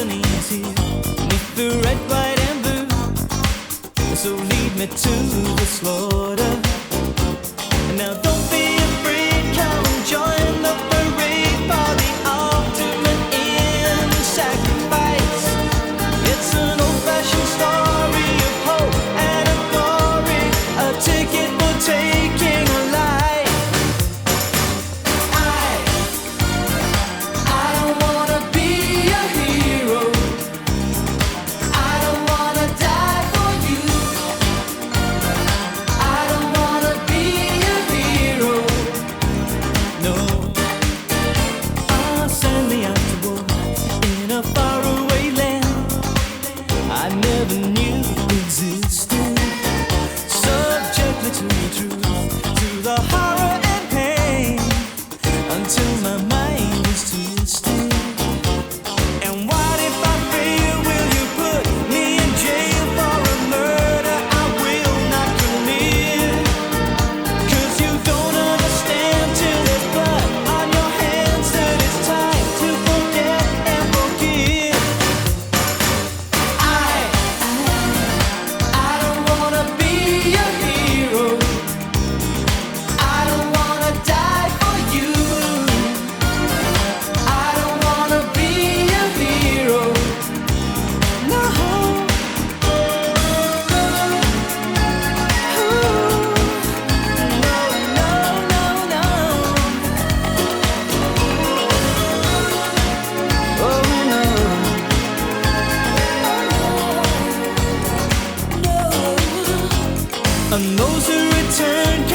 balconies here with the red, white, and blue. So lead me to the slaughter. To to the horror and those who return.